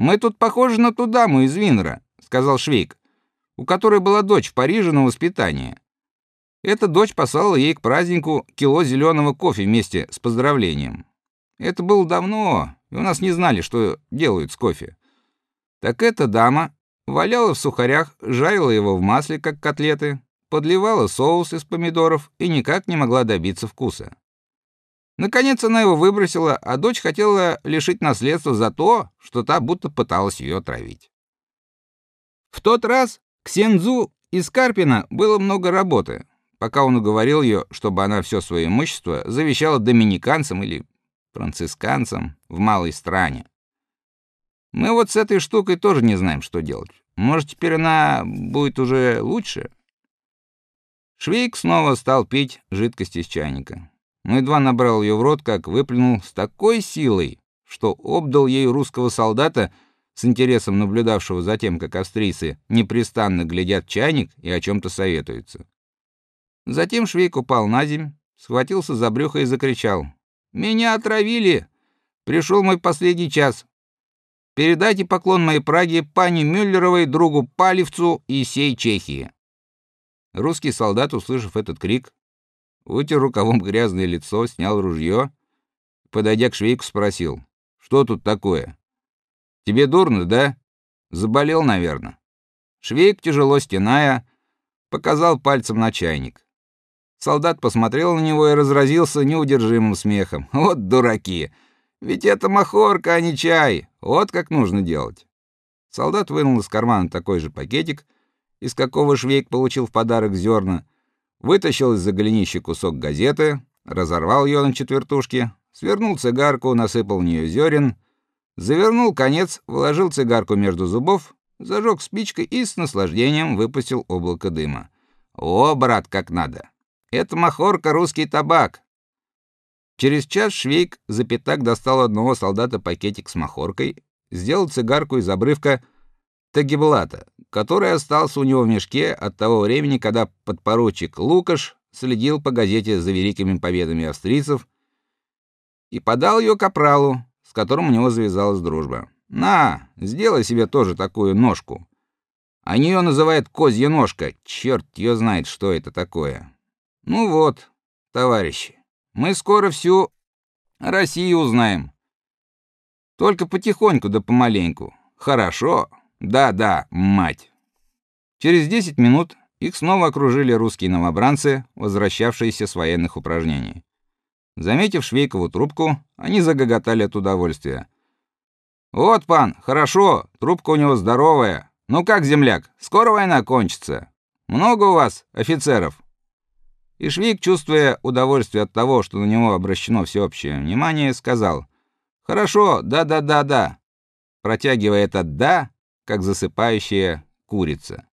Мы тут похожи на ту даму из Винера, сказал Швейк, у которой была дочь в Париже на воспитании. Эта дочь послала ей к празднику кило зеленого кофе вместе с поздравлением. Это было давно, и у нас не знали, что делают с кофе. Так эта дама валяла в сухарях, жарила его в масле, как котлеты, подливала соус из помидоров и никак не могла добиться вкуса. Наконец она его выбросила, а дочь хотела лишить наследства за то, что та будто пыталась ее отравить. В тот раз к Сензу из Карпина было много работы, пока он уговорил ее, чтобы она все свое имущество завещала доминиканцам или францисканцам в малой стране. Мы вот с этой штукой тоже не знаем, что делать. Может, теперь она будет уже лучше? Швейк снова стал пить жидкость из чайника но едва набрал ее в рот, как выплюнул с такой силой, что обдал ею русского солдата, с интересом наблюдавшего за тем, как австрийцы непрестанно глядят чайник и о чем то советуются. Затем Швейк упал на землю, схватился за брюхо и закричал: "Меня отравили! Пришел мой последний час. Передайте поклон моей Праге пани Мюллеровой, другу Палевцу и сей Чехии". Русский солдат, услышав этот крик, Вытер рукавом грязное лицо, снял ружье, подойдя к швейку, спросил: "Что тут такое? Тебе дурно, да? Заболел, наверное?" Швейк, тяжело стеная, показал пальцем на чайник. Солдат посмотрел на него и разразился неудержимым смехом. Вот дураки. Ведь это махорка, а не чай. Вот как нужно делать. Солдат вынул из кармана такой же пакетик, из какого Швейк получил в подарок зерна, вытащил из-за голенища кусок газеты, разорвал ее на четвертушки, свернул цигарку, насыпал в нее зерен, завернул конец, вложил цигарку между зубов, зажег спичкой и с наслаждением выпустил облако дыма. О, брат, как надо. Это махорка русский табак. Через час Швейк за пятак достал одного солдата пакетик с махоркой, сделал цигарку из обрывка тагиблата, который остался у него в мешке от того времени, когда подпоручик Лукаш следил по газете за великими победами австрийцев и подал ее капралу, с которым у него завязалась дружба. На, сделай себе тоже такую ножку. Они ее называют козья ножка. Черт ее знает, что это такое. Ну вот, товарищи, мы скоро всю Россию узнаем. Только потихоньку да помаленьку. Хорошо. Да-да, мать. Через 10 минут их снова окружили русские новобранцы, возвращавшиеся с военных упражнений. Заметив Швейкову трубку, они загоготали от удовольствия. Вот, пан, хорошо, трубка у него здоровая. Ну как, земляк, скоро война кончится? Много у вас офицеров? И Швейк, чувствуя удовольствие от того, что на него обращено всеобщее внимание, сказал: "Хорошо, да-да-да-да". Протягивая это да, как засыпающая курица.